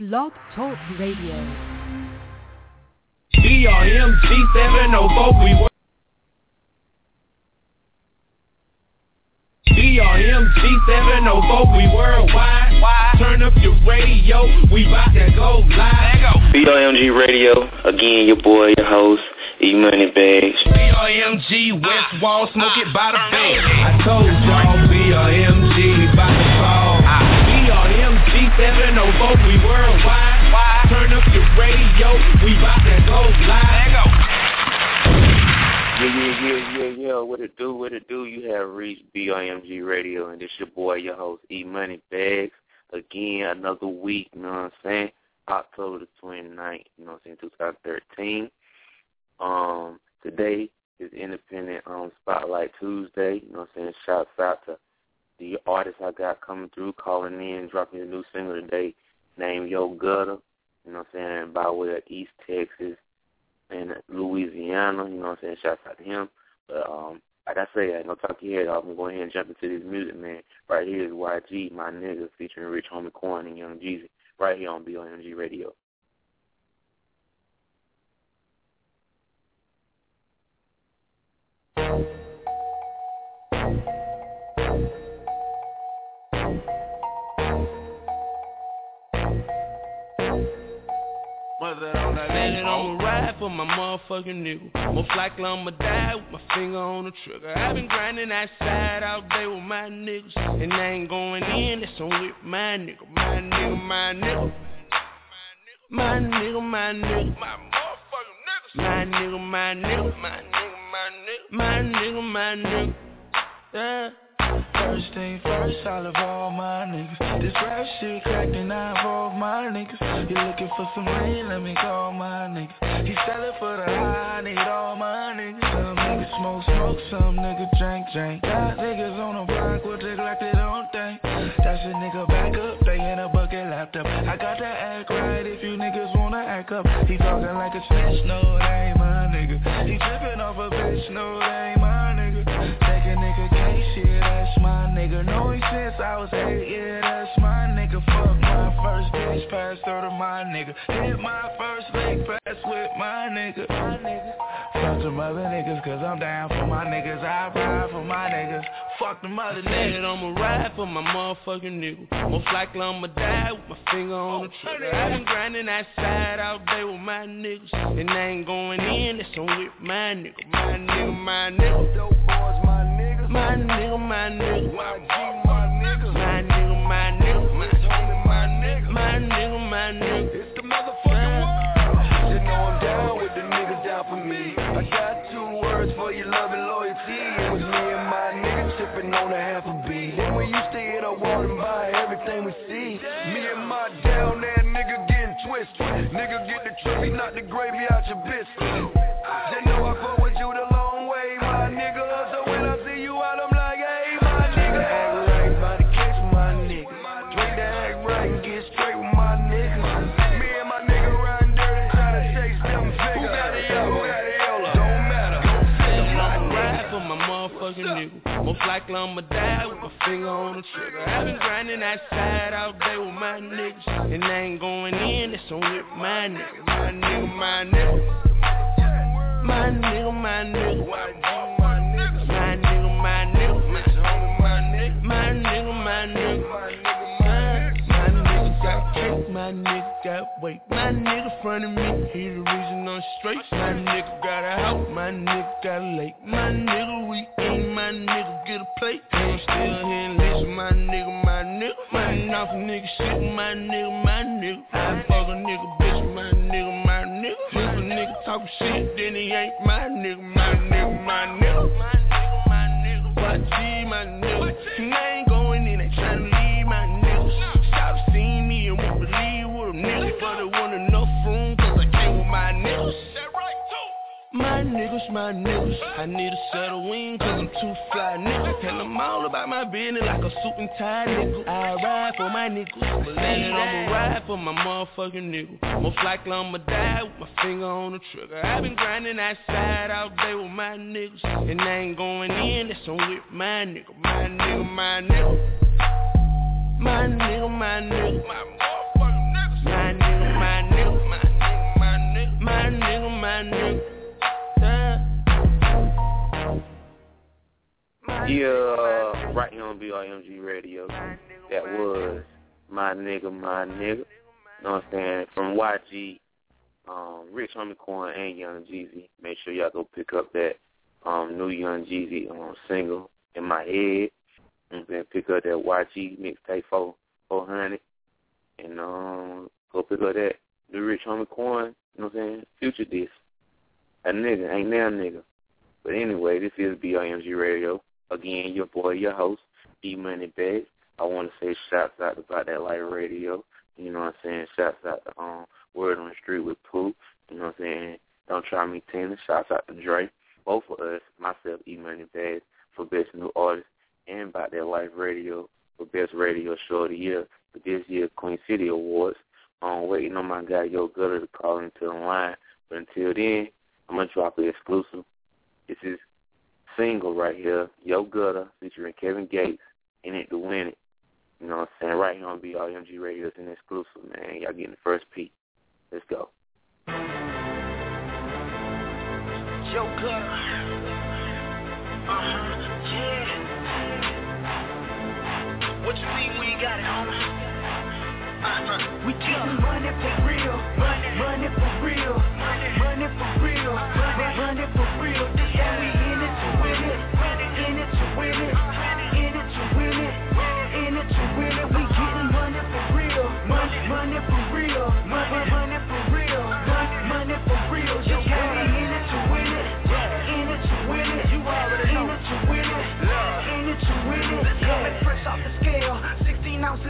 Blog Talk Radio. BRMG 704, we work. BRMG 704, we worldwide. Turn up your radio, we bout to go live. BRMG Radio, again, your boy, your host, E Money Bagz. BRMG West Wall, smoke it by the bag. I told y'all BRMG, 704, we worldwide. Turn up your radio, we bout to go live. Yeah, yeah, yeah, yeah, yeah. What it do, what it do? You have reached BRMG Radio, and this your boy, your host, E Money Bagz. Again, another week, you know what I'm saying? October the 29th, you know what I'm saying, 2013. Um, today is Independent um, Spotlight Tuesday, you know what I'm saying? Shouts out to the artists I got coming through, calling in, dropping a new single today named Yo Gutter, you know what I'm saying, by way of East Texas and Louisiana, you know what I'm saying? Shouts out to him. But um like I say, gonna talk your head off. I'm going ahead and jump into this music, man. Right here is YG, my nigga, featuring Rich Homie Quan and Young Jeezy, right here on BRMG Radio. For my motherfucking nigga. Most likely I'ma die with my finger on the trigger. i been grinding outside all day with my niggas. And I ain't going in, that's on with my nigga. My nigga, my nigga. My nigga, my nigga. My motherfucking niggas. My nigga, my nigga. My nigga, my nigga. My nigga, my nigga. Yeah. First thing first, I love all my niggas. This rap shit cracked and I involve my niggas. You looking for some rain, let me call my niggas. He sellin' for the high, I need all my niggas. Some niggas smoke, smoke, some niggas drink, drink. Got niggas on the block with they like they don't think. That's a nigga back up, they in a bucket laptop. I got to act right if you niggas wanna act up. He talking like a snitch, no, that ain't my nigga. He trippin' off a bitch, no, that ain't my shit, that's my nigga. Know him since I was eight, yeah, that's my nigga. Fuck my first bitch, pass her to my nigga. Hit my first leg pass with my nigga. My nigga. Fuck some other niggas, cause I'm down for my niggas. I ride for my niggas. Fuck them other niggas. I'ma ride for my motherfucking nigga. Most likely I'ma die with my finger on the trigger. i been grinding outside all day with my niggas. And I ain't going in, it's on with my nigga. My nigga, my nigga. Dope boys, my. My nigga, my nigga. My G, my niggas. My nigga, my nigga. Homie, my nigga, my nigga. It's the motherfucking world. Know I'm down with the niggas down for me. I got two words for your love and loyalty. It was me and my sipping on a half a beat. Then we used to hit a wall and buy everything we see. Me and my down there nigga getting twisted. Nigga get the trophy, not the gravy out your biscuit. I'ma die with my finger on the trigger. i been grinding outside all day with my niggas. And I ain't going in, that's on with my nigga. My nigga, my nigga. My nigga, my nigga. My nigga, my nigga. My nigga. My nigga, my nigga. My nigga, my nigga got weight. My nigga front of me, he the reason I'm straight. My nigga got a house, my nigga got a lake. My nigga shit, my niggas. I need a set of wings, cause I'm too fly, nigga. And I'm all about my business like a suit and tie, nigga. I ride for my niggas. But then I'ma ride for my motherfucking nigga. Most likely I'ma die with my finger on the trigger. I've been grinding that side all day with my niggas. And I ain't going in, that's on with my nigga, my nigga, my nigga. My nigga, my nigga, my nigga. My nigga, my nigga, my nigga, my nigga, my nigga, my nigga. Yeah, right here on BRMG Radio. That was my nigga, my nigga. You know what I'm saying? From YG, um, Rich Homie Quan, and Young Jeezy. Make sure y'all go pick up that um, new Young Jeezy um, single, In My Head. And then pick up that YG mixtape 400. And um, go pick up that new Rich Homie Quan, you know what I'm saying? Future this. A nigga, ain't now nigga. But anyway, this is BRMG Radio. Again, your boy, your host, E Money Bagz. I want to say shouts out to about that life radio. You know what I'm saying? Shouts out to um, Word on the Street with Pooh. You know what I'm saying? Don't try me, Tina. Shouts out to Dre. Both of us, myself, E Money Bagz, for Best New Artist, and about that life radio for Best Radio Show of the Year for this year's Queen City Awards. I'm waiting on my guy Yo Gutter to call into the line. But until then, I'm going to drop an exclusive. This is single right here, Yo Gutter, featuring Kevin Gates, in it to win it. You know what I'm saying? Right here on BRMG Radio. It's an exclusive, man. Y'all getting the first peek. Let's go. Yo Gutter. Uh-huh, yeah. What you mean we got it, homie? Uh-huh. We for real, for real, for real,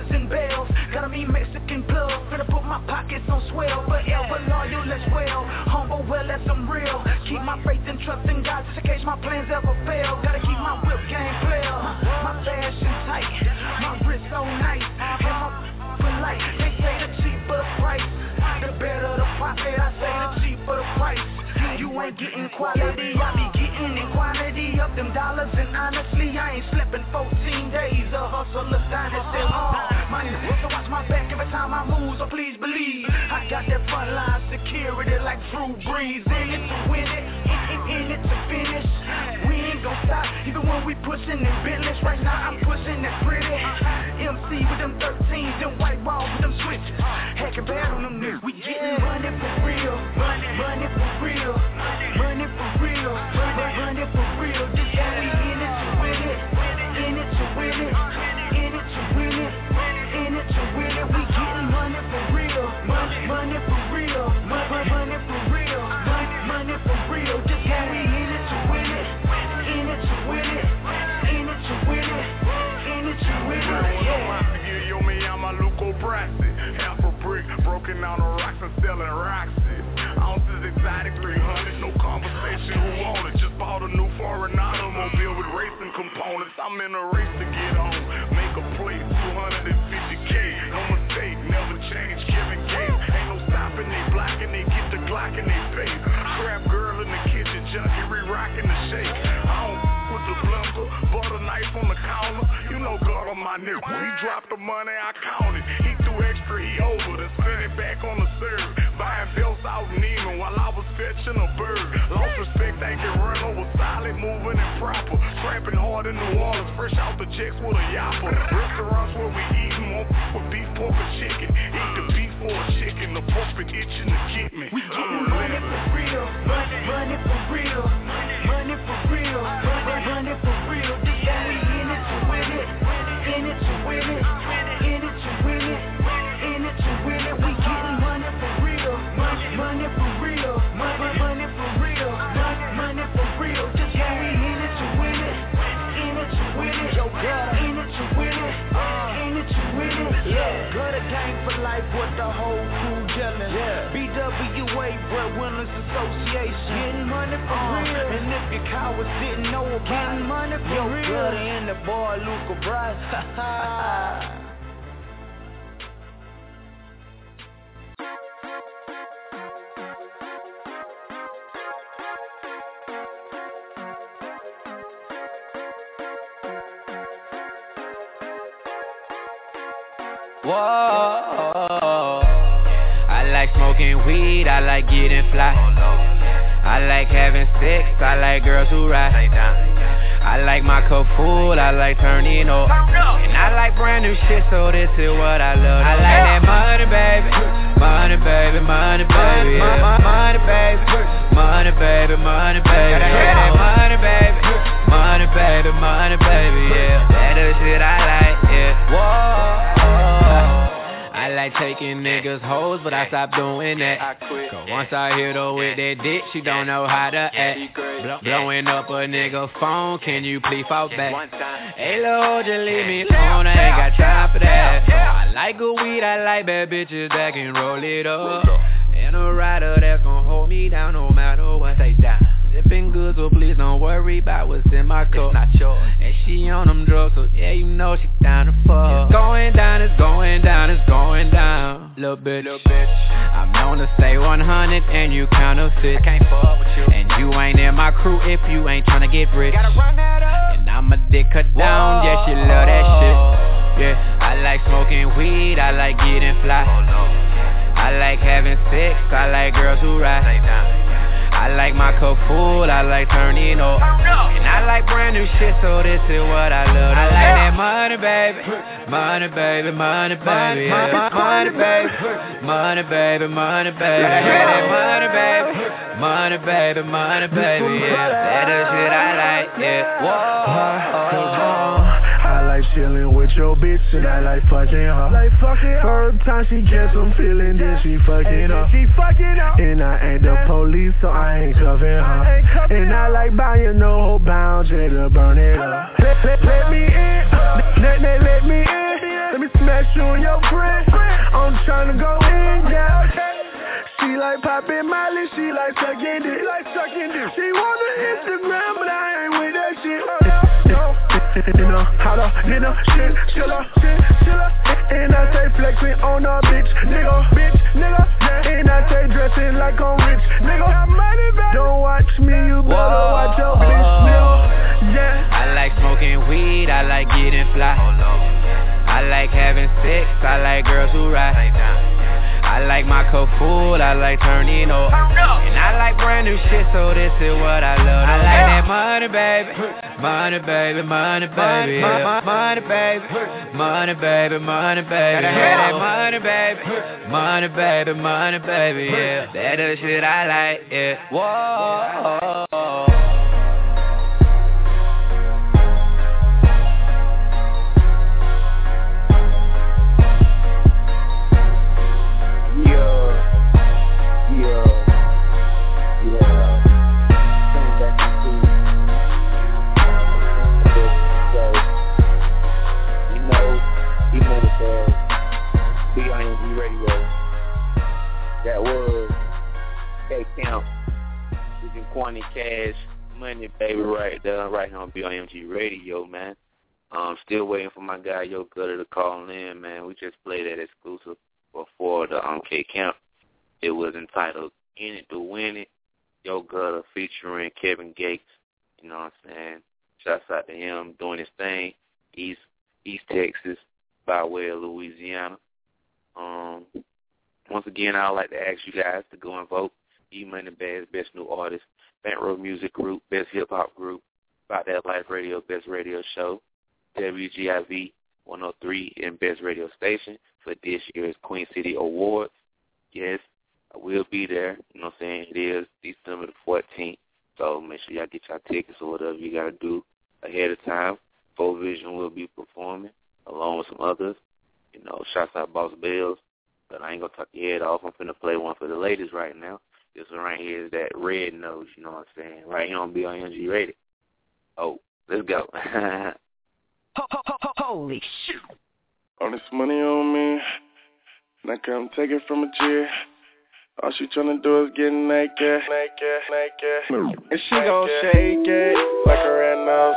16 ounces in bales. Gotta be Mexican blood, finna put my pockets on swell. Forever loyal as well, humble well as I'm real. Keep my faith and trust in God just in case my plans ever fail. Gotta keep my whip game clear, my fashion tight, my wrist so nice, and my polite. They say the cheaper the price, the better the profit. I say the cheaper the price. You ain't getting quality, I be getting in quantity of them dollars. And honestly, I ain't slipping 14 days. A hustler's dynasty. Drew Brees. In it win it, in, it to finish. We ain't gon' stop, even when we pushing in Bentleys. Right now I'm pushing that pretty. MC with them 13s them white walls broken down the rocks and selling rocks. Ounces exotic 300, no conversation, who want it? Just bought a new foreign automobile with racing components. I'm in a race to get on. Make a plate, 250k. No mistake, never change. Kevin Gates, ain't no stopping, they blocking, they get the Glock in their face. Trap girl in the kitchen, junkie re-rocking the shake. I don't with the blender, butter knife on the counter. You know God on my nigga. He dropped the money, Hard in New Orleans, fresh out the checks with a yapper. Restaurants where we eatin' won't with beef, pork, or chicken. Eat the beef or chicken, the pork been itching to get me. We getting money for real, money, money for life with the whole crew gelling. Yeah. BWA Breadwinners Association. Getting money for uh, real. And if your cowards didn't know about Getting money for Yo, real. Gutter and the boy Luca Bryce. Whoa. Smoking weed, I like getting fly. I like having sex, I like girls who ride. I like my cup full, I like turning up. And I like brand new shit, so this is what I love. I like that money, baby. Money, baby, money, baby. Money, baby. Money, baby, money, baby. Like taking niggas hoes, but I stopped doing that. Cause once I hit her with that dick, she don't know how to act. Blow, blowing up a nigga phone, can you please fall back? Hey, Lord, just leave me alone, I ain't got time for that. I like good weed, I like bad bitches that can roll it up. And a rider that's gon' hold me down no matter what. Say down. Sipping good, so please don't worry about what's in my cup. It's not yours. And she on them drugs, so yeah, you know she down to fuck. It's going down, it's going down, it's going down. Little bitch, little bitch. I'm known to say 100 and you counterfeit. I can't fuck with you. And you ain't in my crew if you ain't tryna get rich. Gotta run that up. And I'ma dick cut down, yeah, she love that shit. Yeah, I like smoking weed, I like getting fly. Oh, I like having sex, I like girls who ride. I like my cup full, I like turning up. And I like brand new shit, so this is what I love. I like that money, baby. Money, baby, money, baby. Yeah. Money, baby. Money, baby, money, baby. That money, baby. Money, baby, money, baby. Yeah. That shit I like, yeah. Whoa. I like chillin' with your bitch and I like fucking her. Like fucking First time she gets some feeling, then she fucking up. She fucking up. And I ain't the police, so I ain't cuffing her. and I like buying no whole bound jet to burn it up. Let, let, let me in, let, let, let me in. Let me smash you and your friend. I'm tryna go in, yeah. She like poppin' Molly, she like sucking dick. Like sucking dick. She want the Instagram, but I ain't with that shit. You know, holla, you know, shit, chilla, shit, chilla. And I say flexing on a bitch, nigga, bitch, nigga. Yeah. And I say dressing like I'm rich, nigga. Don't watch me, you better watch your bitch, nigga. Yeah. I like smoking weed, I like getting fly. I like having sex, I like girls who ride. I like my cup full, I like turning up. And I like brand new shit, so this is what I love. I like that money, baby. Money, baby, money, baby. Yeah. Money, baby. Money, baby, money, baby. Have that money, baby. Money, baby, money, baby. Yeah. That is shit I like, yeah. Whoa. Quantity Cash Money Baby right there, right here on BRMG Radio, man. Um, still waiting for my guy Yo Gutter to call in, man. We just played that exclusive before the um K Camp. It was entitled In It to Win It. Yo Gutter featuring Kevin Gates. You know what I'm saying? Shouts out to him doing his thing. East East Texas by way of Louisiana. Um once again, I would like to ask you guys to go and vote. E Money Bagz Best New Artist, Bankroll Music Group Best Hip Hop Group, About That Life Radio Best Radio Show, WGIV 103 and Best Radio Station for this year's Queen City Awards. Yes, I will be there. You know what I'm saying? It is December the 14th. So make sure y'all get your tickets or whatever you got to do ahead of time. Full Vision will be performing along with some others. You know, shouts out Boss Bells. But I ain't gonna talk your head off. I'm finna play one for the ladies right now. This one right here is that red nose, you know what I'm saying? Right here on BRMG Radio. Oh, let's go. Holy shit. All this money on me, and I come take it from a G. All she tryna do is get naked, naked, naked. And she gon' shake it like a red nose,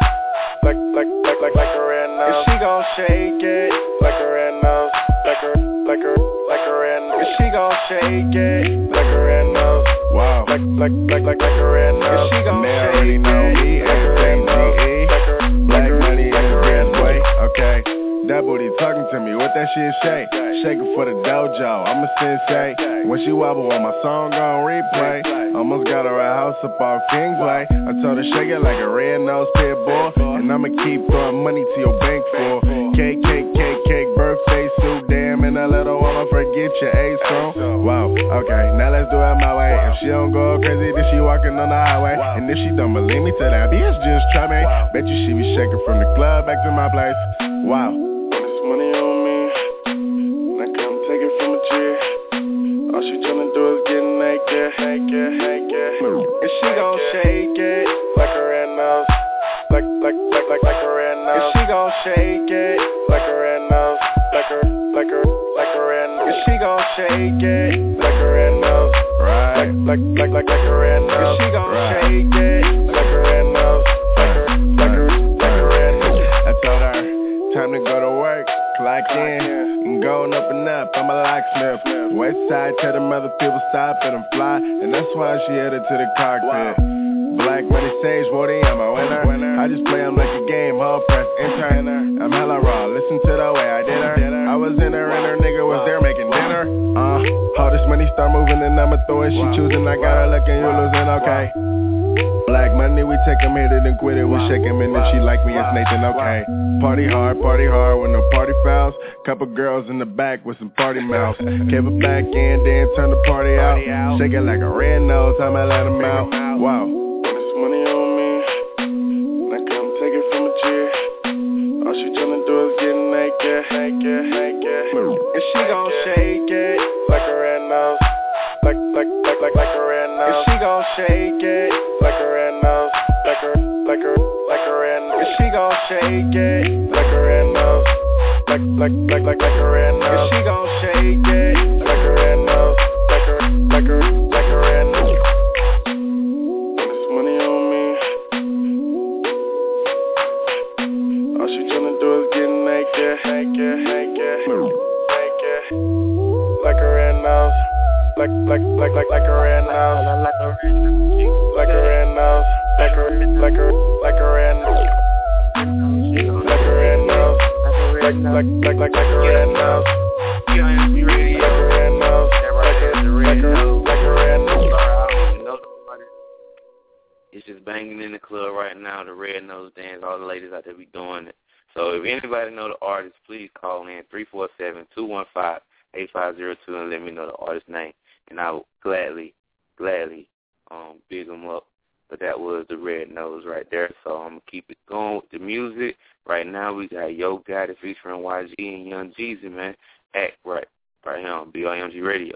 like like like like like a red nose. And she gon' shake it like a red nose, like a like a she gon' shake it like a red nose. Wow. Like like like like like a red nose. And she gon' shake it like a nose. Like a Black money in the best way. Okay. That booty talking to me, what that shit shake? Shaking for the dojo, I'm a sensei. When she wobble on my song gon' replay. Almost got her a house up off Kingsway. I told her shake it like a red nose pit bull. And I'ma keep throwing money to your bank for cake, cake, cake, cake, birthday suit. Damn, and a little woman forget your A soon. Wow, okay, now let's do it my way. If she don't go crazy, then she walking on the highway. And if she don't believe me, tell that bitch just try me. Bet you she be shaking from the club back to my place. Wow. This money on me. Now come take it from a. All she tryna do is get naked, naked, naked. And she gon' shake it like a red nose, like like like like like a red nose. And she gon' shake it shake it like nose, right? Like like like like nose. And she gon' shake it like red nose, like a like a like nose. I told her, time to go to work, clock in, and going up and up, I'm a locksmith. West side, tell them other people stop and I'm fly, and that's why she headed to the cockpit. Black money sage, Woody, I'm a winner. I just play them like a game, hard press, enter. I'm hella raw, listen to the way I did her. I was in her and her nigga was there making dinner. Uh, all this money start moving and I'ma throw it. She choosing, I got her looking, you losing, okay. Black money, we take 'em, hit it and quit it. We shake 'em and if she like me, it's Nathan, okay. Party hard, party hard with no party fouls. Couple girls in the back with some party mouths. Keep it back in, then turn the party out. Shake it like a red nose, I'ma let 'em out. Wow. Like like like a red she gon' shake it? Like red nose, like a like a like like like like like a red nose, like a red nose, like a like a like a red nose. It's just banging in the club right now. The Red Nose Dance. All the ladies out there be doing it. So if anybody know the artist, please call in three four seven two one five eight five zero two and let me know the artist name, and I will gladly, gladly, um, big them up. But that was the Red Nose right there. So I'm gonna keep it going with the music. Right now we got Yo Gotti featuring YG and Young Jeezy, man. Act right, right here on BRMG Radio.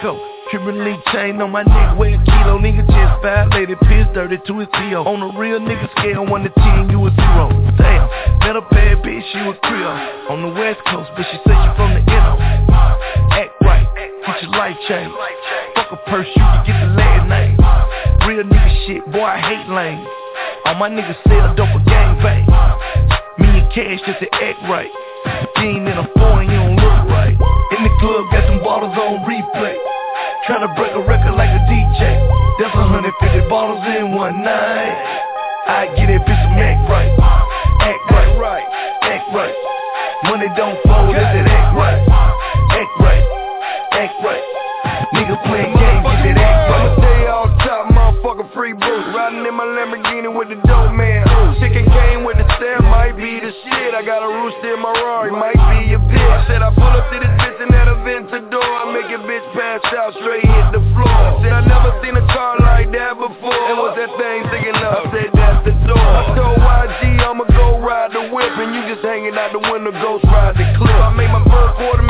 Free. Triple chain on my neck, weigh a kilo. Nigga just violated, piss dirty to his PO. On a real nigga scale, 1 to 10, you a zero. Damn, met a bad bitch, she was Creole. On the west coast, but she said she from the NO. Act right, get your life change. Fuck a purse, you can get the last name. Real nigga shit, boy, I hate lanes. All my niggas sell dope for gang bang. Me and cash just to act right. Dean in a foreign, you don't. In the club, got some bottles on replay. Tryna break a record like a DJ. That's 150 bottles in one night. I get it, bitch, some act right. Act right, right, act right. Money don't fold, is it act right? Act right, act right. Nigga playing games, get it, act right. Stay off top, motherfucker, free boost. Riding in my Lamborghini with the dope man. Chicken came in my Rari, might be a bitch. I said I pull up to this bitch and at a Ventador. I make a bitch pass out, straight hit the floor. Said I never seen a car like that before. And what's that thing sticking up? Said that's the door. I told YG I'ma go ride the whip, and you just hanging out the window, ghost ride the clip. I made my thinking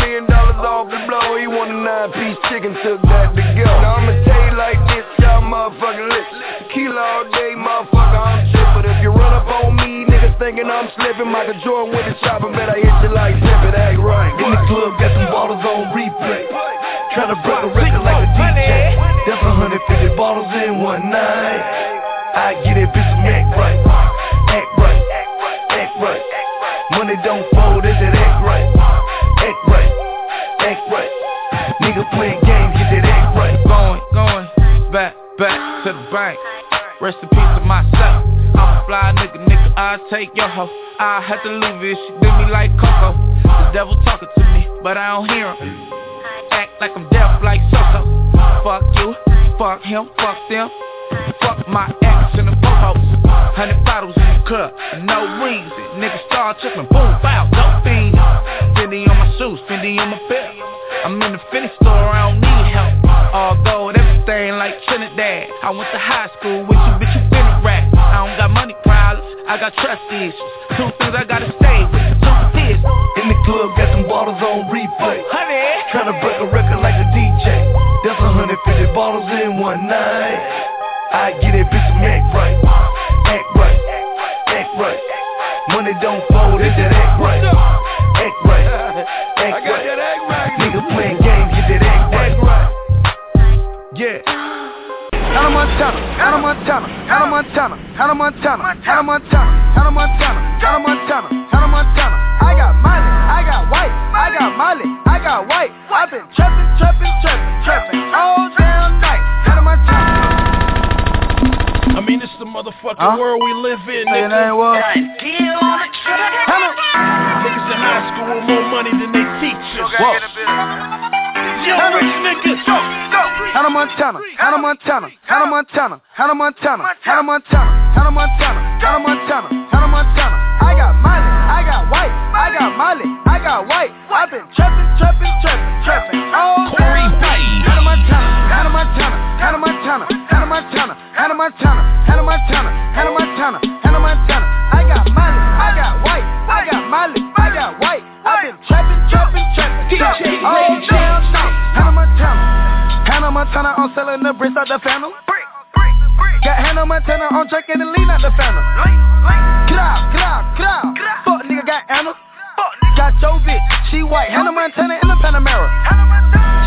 I take your hoe. I had to lose it. She did me like Coco. The devil talking to me, but I don't hear him. Act like I'm deaf, like Soso. Fuck you, fuck him, fuck them. Fuck my ex and the phobos. Hundred bottles in the club, no reason. Nigga start tripping, boom, bow, no fiend. Fendi on my shoes, Fendi on my belt. I'm in the Fendi store, I don't need help. All gold, everything like Trinidad. I went to high school with you, bitch, you got trust issues. Two things I gotta stay with, two tears. In the club, got some bottles on replay. Honey, Tryna break a record like a DJ. That's 150 bottles in one night. I get it, bitch, act right. Act right, act right. Money don't fold, it's that Hannah Montana, Hannah Montana, Hannah Montana, Hannah Montana, Hannah Montana, Hannah Montana, Hannah Montana, Hannah Montana. I got Miley, I got white, I got Miley, I got white. I've been trapping, trapping, trapping, trapping all damn night. Hannah Montana. I mean, it's the motherfucking Huh? world we live in, Say your nigga. name was? Hannah. Niggas in high school with more money than they teachers. Whoa. Yo, rich niggas. Hannah Montana, Hannah Montana, Hannah Montana, Hannah Montana, Hannah Montana, Hannah Montana, Hannah Montana, Hannah Montana. I got Miley, I got white, I got Miley, I got white. I've been trapping, trapping, trapping, trapping all Corey. White. Hannah Montana, Hannah Montana, Hannah Montana, Hannah Montana, Hannah Montana, Hannah Montana, On selling the bricks out the phantom. Got Hannah Montana on drinking the lean out the phantom. Get out, get. Fuck nigga got Anna. Got your she white. Hannah Montana in the Panamera.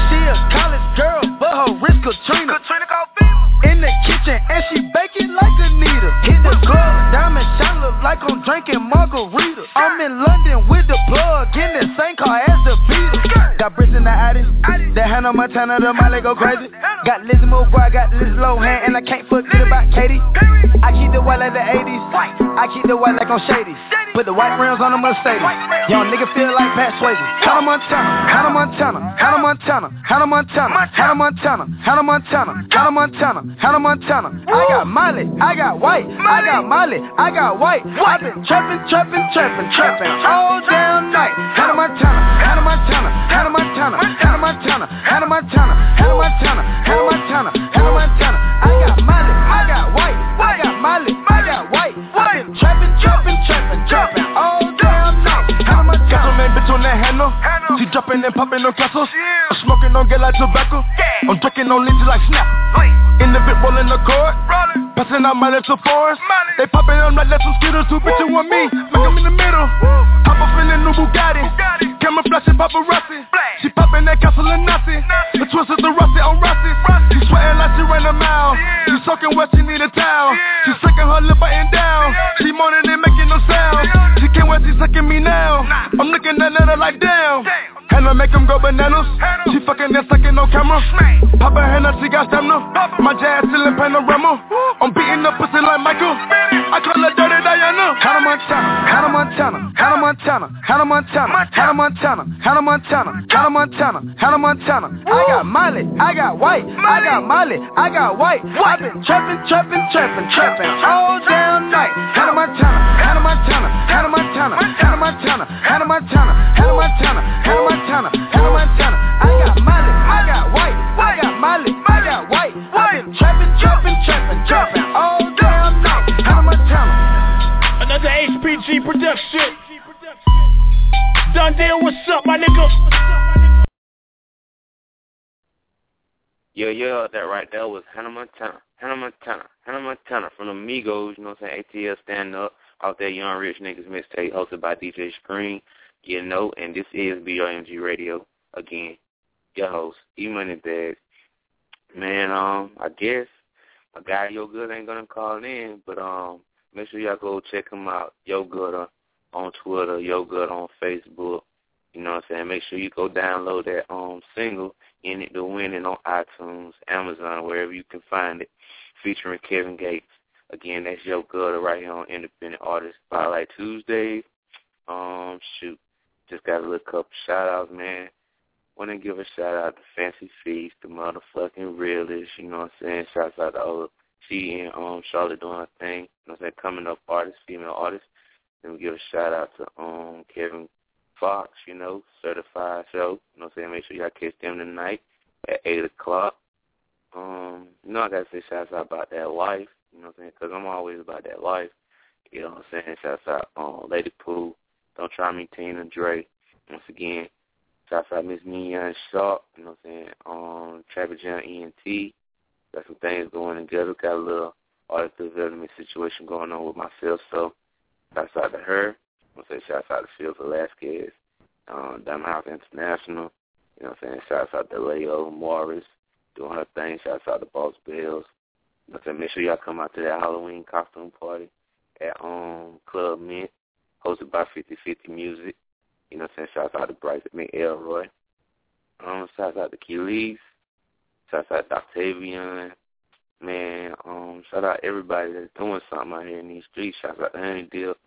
She a college girl, but her wrist Katrina. In the kitchen and she baking like Anita. Hit the club, diamond shine look like I'm drinking margarita. I'm in London with the plug in the Addy, that Hannah Montana, the Miley go crazy. Got Lizzie McGuire, got Liz Lohan, and I can't forget about Katie. I keep the white like the 80s, I keep the white like on Shady. Put the white rims on the Mercedes. Young nigga feel like Pat Swayze. Hannah Montana, Hannah Montana, Hannah Montana, Hannah Montana, Hannah Montana, Hannah Montana, Hannah Montana, Hannah Montana. I got Miley, I got white, I got Miley, I got white. I've been trapping, trapping, trapping, trapping all damn night. Hannah Montana, Montana, Hannah Montana, Hannah Montana, Hannah Montana, Hannah Montana, Hannah Montana, Hannah Montana. I got Miley, I got white, I got Miley, I got white. I've been trapping, trapping, trapping, trapping all damn night. Montana. Got your main bitch on that handle. She dropping and popping on castles. I'm smoking on get like tobacco. I'm drinking on leaves like snap. In the bit rolling the cord. Passing out my little forest. They popping on like some skittles. Two bitches with me. Make 'em in the middle. Hop up in the new Bugatti. Flashing paparazzi. She popping that castle and Nazi. The twist is the rusty on rusty. She sweatin' like she ran a mile. She soaking wet, she need a towel. She sucking her lip button down. She moaning and making no sound. She can't wait, she sucking me now. I'm looking at her like damn. Hannah make 'em go bananas. She fucking and sucking on camera. Papa Hannah, she got stamina. My jazz Montana, Hannah Montana, Hannah Montana, Hannah Montana, Hannah Montana, Hannah Montana. I got Miley, I got white, I got Miley, I got white. I've been trapping, trapping, trapping, trapping all damn night. Hannah Montana, Hannah Montana, Hannah Montana, Hannah Montana, Hannah Montana, Hannah Montana, Hannah Montana, Hannah Montana. Deal, what's up, my nigga? Yeah, yeah, that right there was Hannah Montana. Hannah Montana. Hannah Montana from the Migos, you know what I'm saying? ATL stand up. out that Young Rich Niggas mixtape hosted by DJ Scream. You know, and this is BRMG Radio again. Your host, E Money Bags. Man, um, I guess my guy Yo Good ain't gonna call in, but um, make sure y'all go check him out. Yo Good on Twitter, Yo Good on Facebook. You know what I'm saying? Make sure you go download that um single, In It to Win It on iTunes, Amazon, wherever you can find it, featuring Kevin Gates. Again, that's Yo Good right here on Independent Artist Spotlight Tuesdays. Um, shoot, just got a little couple shout outs, man. Want to give a shout out to Fancy Feast, the motherfucking realist. You know what I'm saying? Shouts out to all she and um Charlotte doing her thing. You know what I'm saying? Coming up artist, female artist. Then we give a shout out to um Kevin Fox, you know, certified show. You know what I'm saying? Make sure y'all catch them tonight at eight o'clock. Um, you know I gotta say shouts out about that life. You know what I'm saying? Because I'm always about that life. You know what I'm saying? Shouts out um Lady Pooh. Don't try me, Tina Dre. Once again, shouts out Miss Mignon Sharp. You know what I'm saying? Um, Trapper John ENT. Got some things going together. Got a little artist development situation going on with myself. So shouts out to her. I want to say shouts out to Phil Velasquez, um, Diamond House International. You know what I'm saying? Shouts out to Leo Morris doing her thing. Shouts out to Boss what I'm saying? Make sure y'all come out to that Halloween costume party at um Club Mint, hosted by 5050 Music. You know what I'm saying? Shouts out to Bryce McElroy. Um, shouts out to Keelise. Shouts out to Octavian. Man, um, shout out everybody that's doing something out here in these streets. Shouts out to Honey Dip.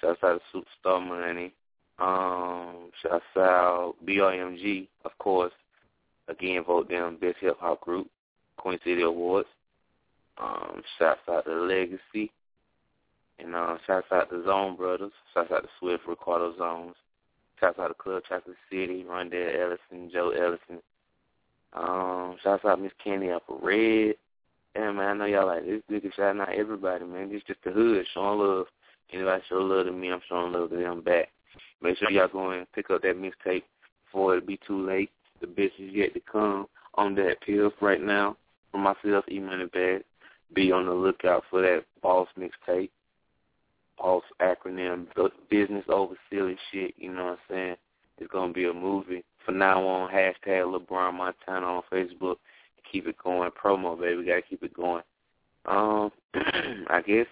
Shouts out to Superstar Money. Um, shouts out BRMG, of course. Again, vote them Best Hip Hop Group, Queen City Awards. Um, shouts out to Legacy. And uh, shouts out to Zone Brothers. Shouts out to Swift Ricardo Zones. Shouts out to Club Chocolate City, Rondell Ellison, Joe Ellison. Um, shouts out Miss Candy Apple Red. Yeah, man, I know y'all like this nigga shouting out everybody, man. It's just the hood showing love. Anybody show love to me, I'm showing love to them back. Make sure y'all go and pick up that mixtape before it be too late. The best is yet to come on that pill right now. For myself, E Money Bag. Be on the lookout for that boss mixtape. Boss acronym, business over silly shit, you know what I'm saying? It's going to be a movie. For now on, hashtag LeBron Montana on Facebook. Keep it going. Promo, baby. got to keep it going. Um, I guess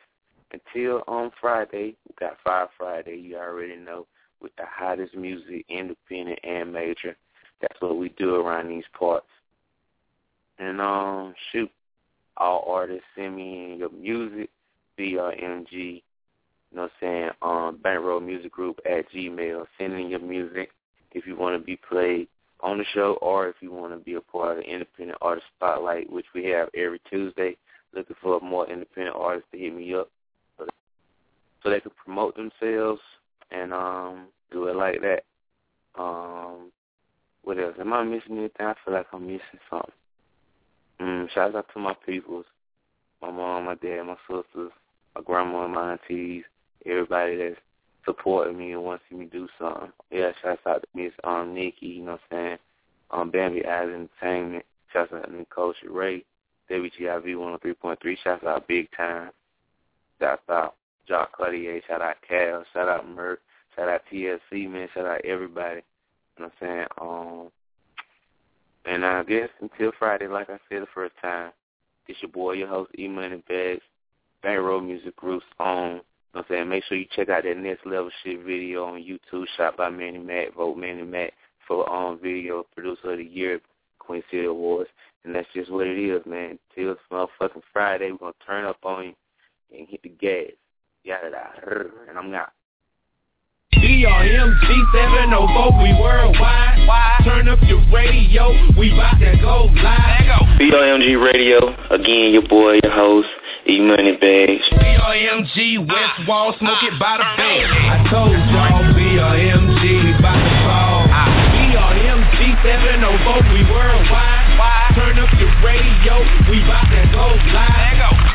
until on Friday, we got Five Friday, you already know, with the hottest music, independent and major. That's what we do around these parts. And um, shoot, all artists send me in your music, BRMG, you know what I'm saying, um, Bankroll Music Group at Gmail. Send in your music if you want to be played on the show or if you want to be a part of the Independent Artist Spotlight, which we have every Tuesday. Looking for more independent artists to hit me up they can promote themselves and um do it like that. Um what else? Am I missing anything? I feel like I'm missing something. Mm, shout out to my peoples, my mom, my dad, my sisters, my grandma, my aunties, everybody that's supporting me and wants to me do something. Yeah, shout out to Miss um Nikki, you know what I'm saying? Um Bambi Eyes Entertainment, shout out to Nicole Ray, WGIV 103.3, shout out Big Time, shout out Jock Cartier, shout out Cal, shout out Merck, shout out TLC, man, shout out everybody. You know what I'm saying? Um, and I guess until Friday, like I said the first time, it's your boy, your host, E-Money Bagz, Bankroll Music Group's own. You know what I'm saying? Make sure you check out that next level shit video on YouTube, shot by Manny Mac, vote Manny Mac for um video producer of the year, Queen City Awards. And that's just what it is, man. Till motherfucking Friday, we're gonna turn up on you and hit the gas. Yada yada. Uh, and I'm out. BRMG 704, we worldwide. Why? Turn up your radio, we bout to go live. BRMG Radio, again, your boy, your host, E Money Bagz. BRMG West ah, Wall, smoke it by the ah, bag. Ah, I told y'all BRMG, we bout to fall. BRMG 704, we worldwide. Why? Turn up your radio, we bout to go live.